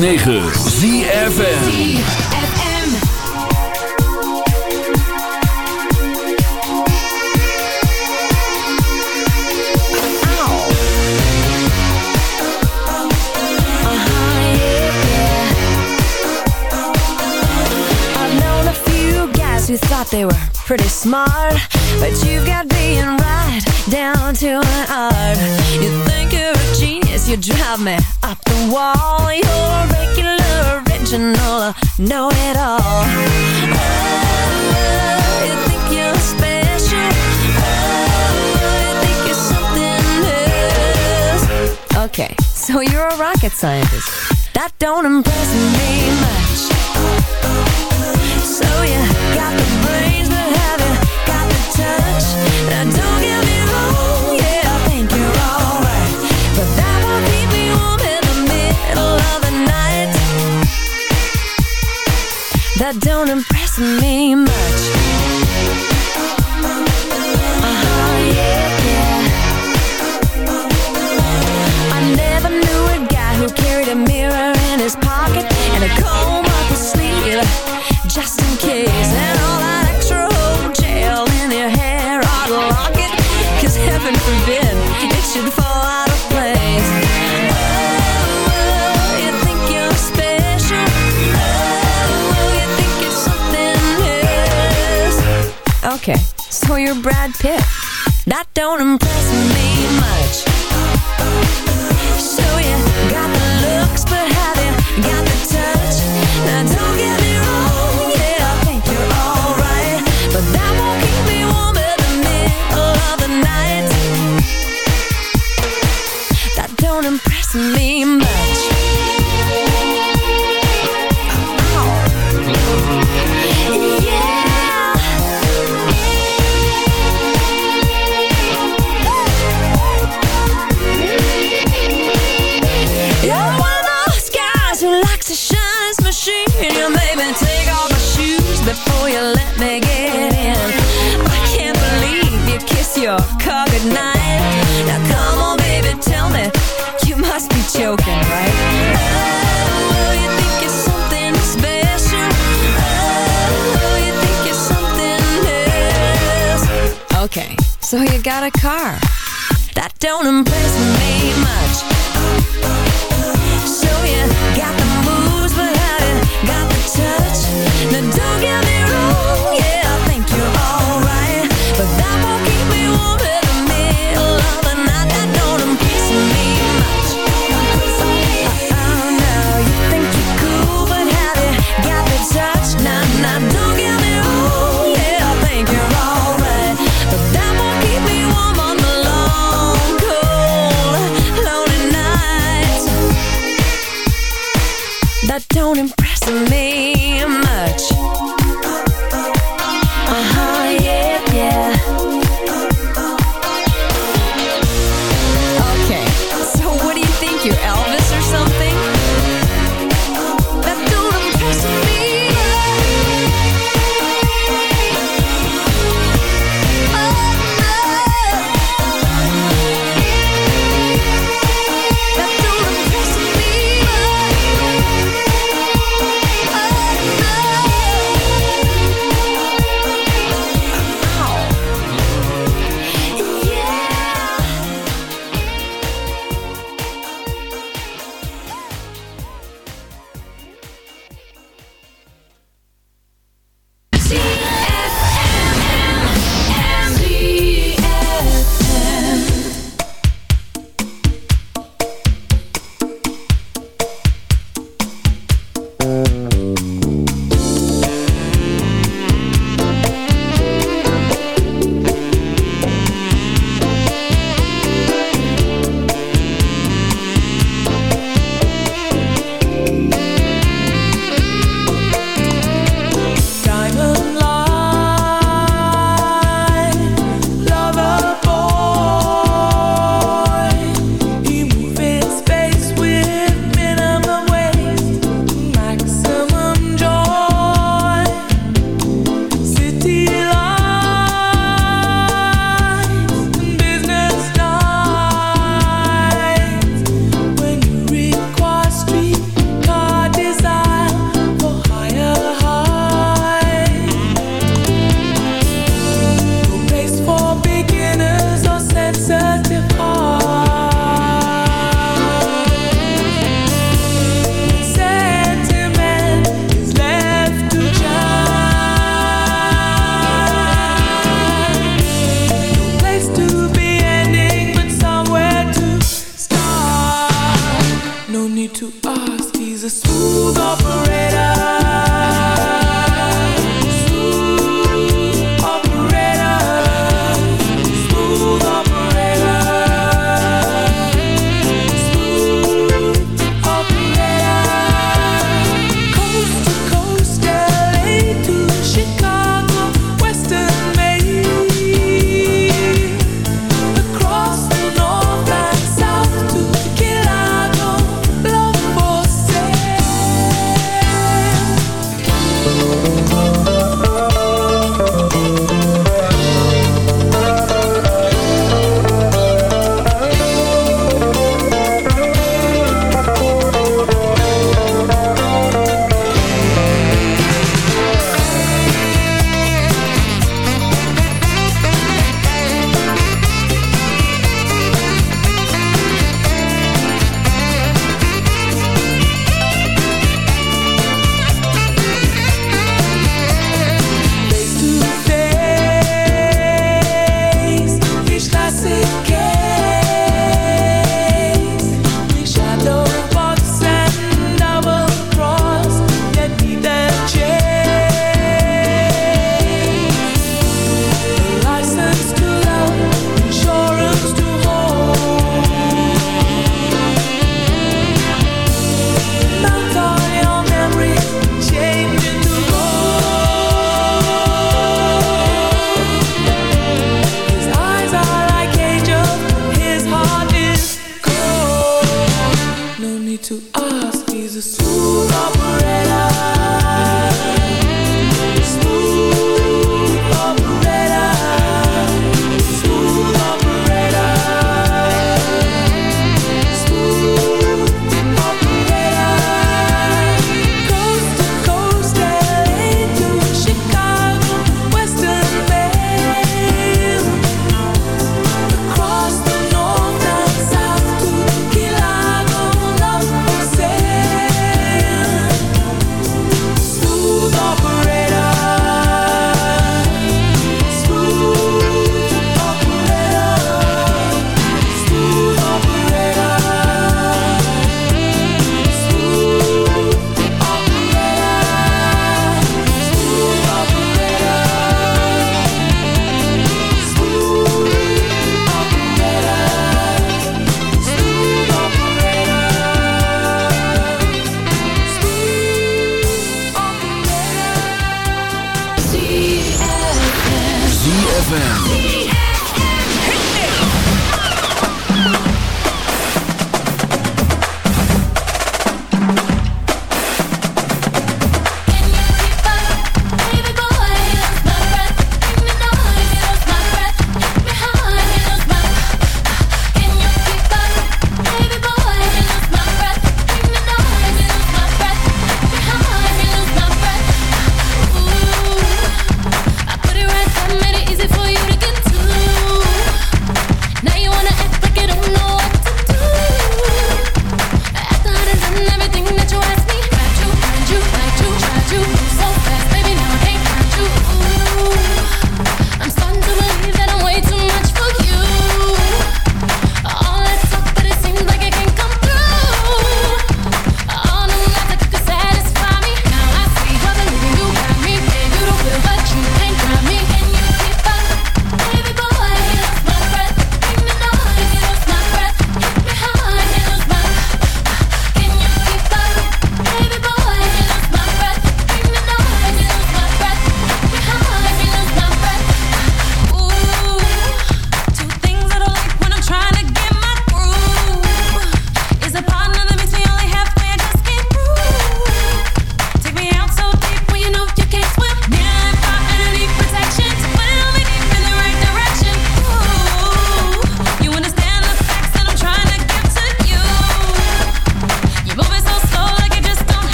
106.9 That don't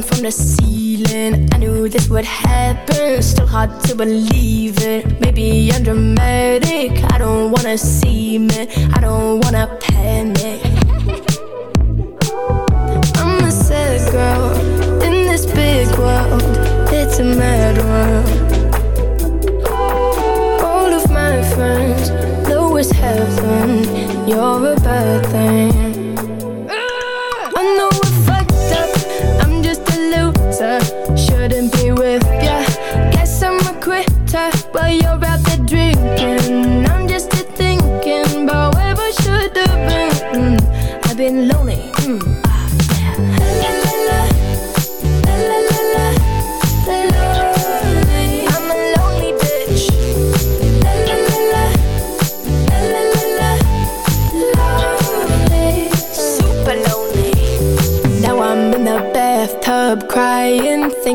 falling from the ceiling. I knew this would happen Still hard to believe it. Maybe I'm dramatic I don't wanna see me I don't wanna panic. I'm a sad girl In this big world. It's a mad world. All of my friends Though it's heaven. You're a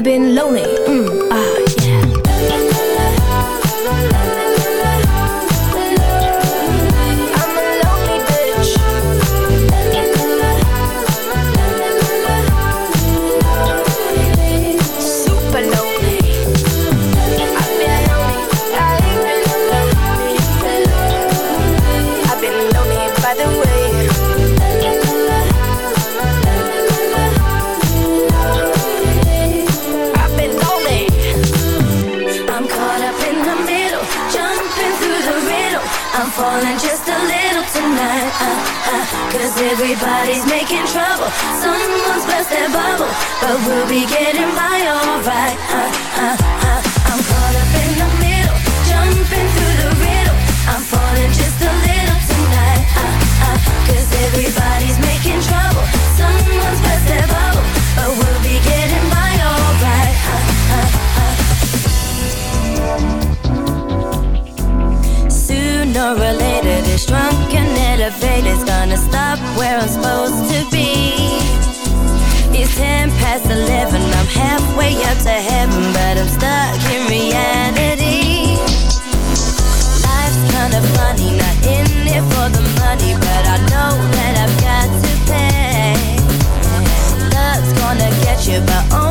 I've been lonely. friend or related it's drunk and elevated. It's gonna stop where I'm supposed to be. It's ten past eleven. I'm halfway up to heaven, but I'm stuck in reality. Life's kinda funny, not in it for the money, but I know that I've got to pay. Love's gonna get you, but only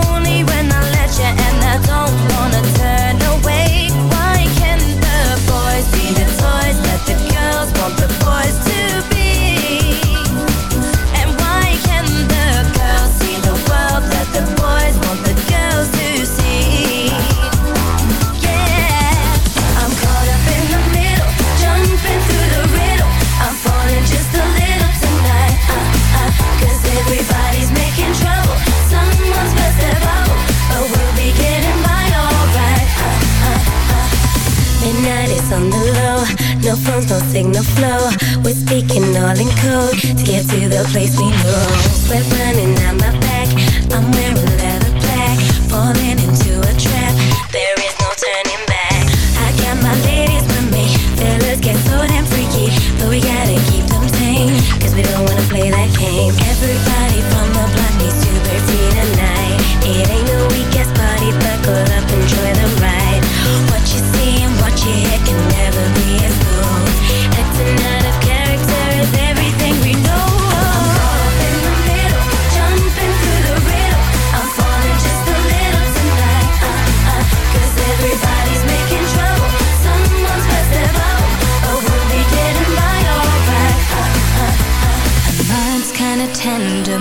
no phones, no signal flow. We're speaking all in code to get to the place we know. Sweat running down my back. I'm wearing leather black, falling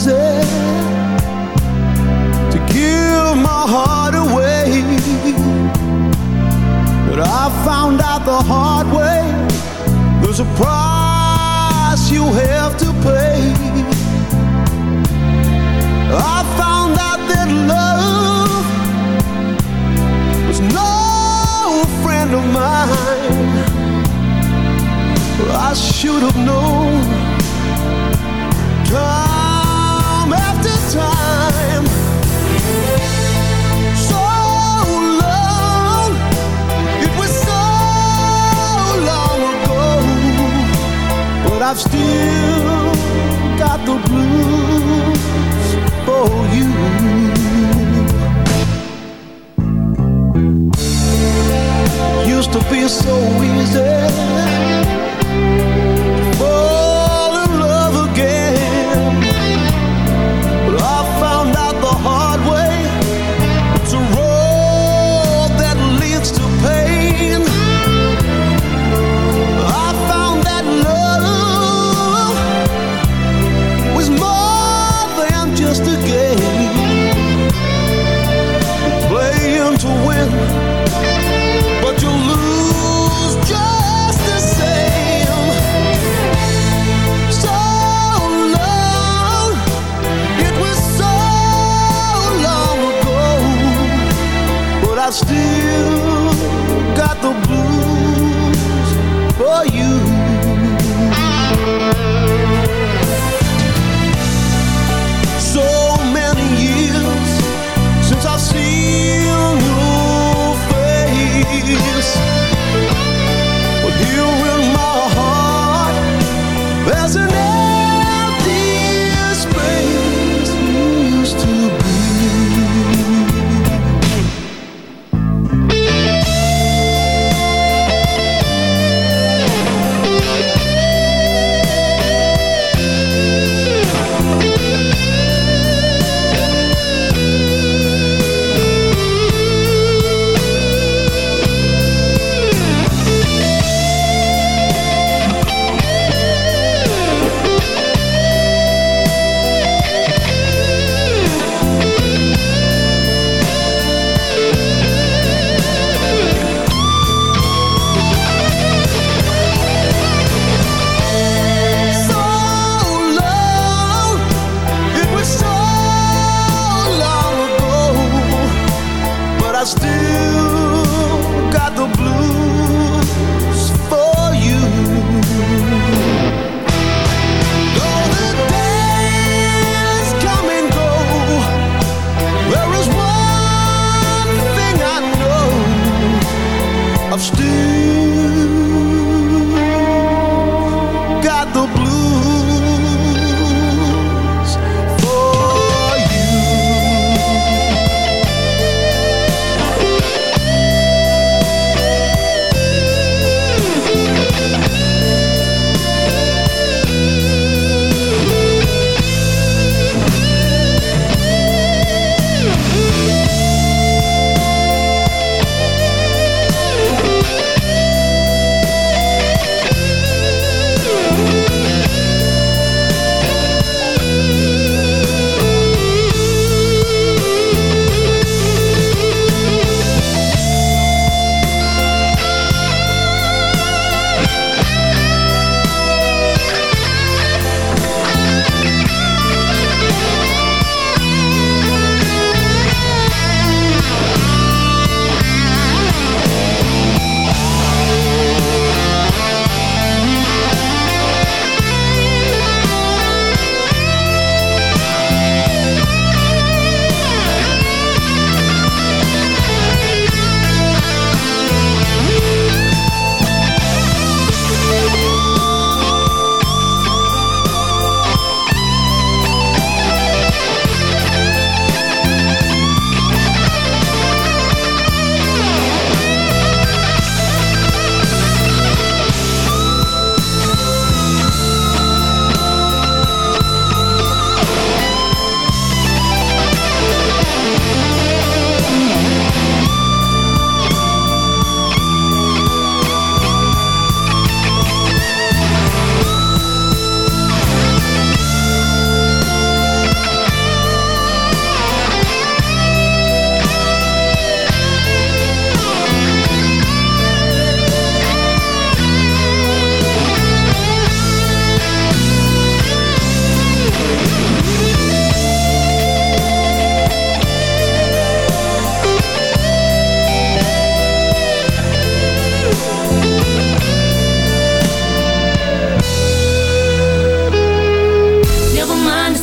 dizer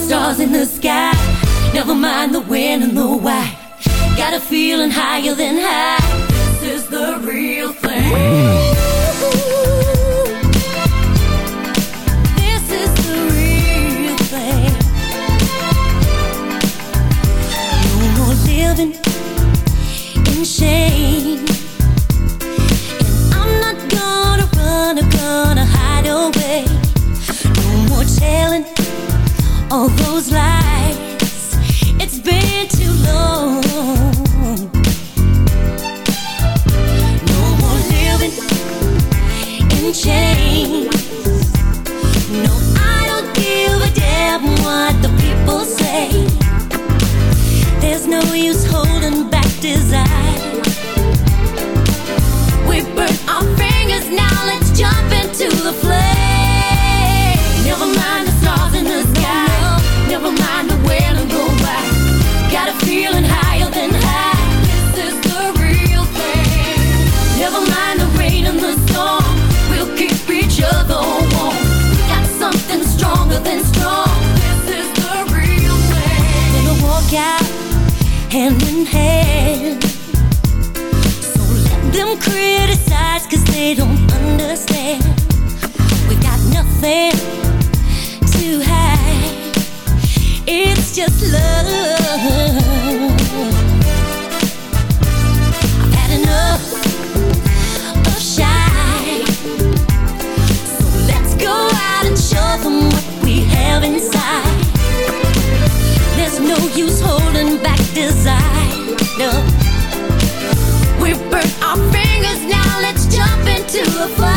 stars in the sky. Never mind the when and the why. Got a feeling higher than high. This is the real thing. This is the real thing. No more living in shame. Into the flame. Never mind the stars in the sky. Never mind the and go. Got a feeling higher than high. This is the real thing. Never mind the rain and the storm. We'll keep each other warm. We got something stronger than strong. This is the real thing. Gonna walk out hand in hand. So let them criticize cause they don't understand. We nothing to hide. It's just love. I've had enough of shy. So let's go out and show them what we have inside. There's no use holding back desire. No. We've burnt our fingers, now let's jump into the fire.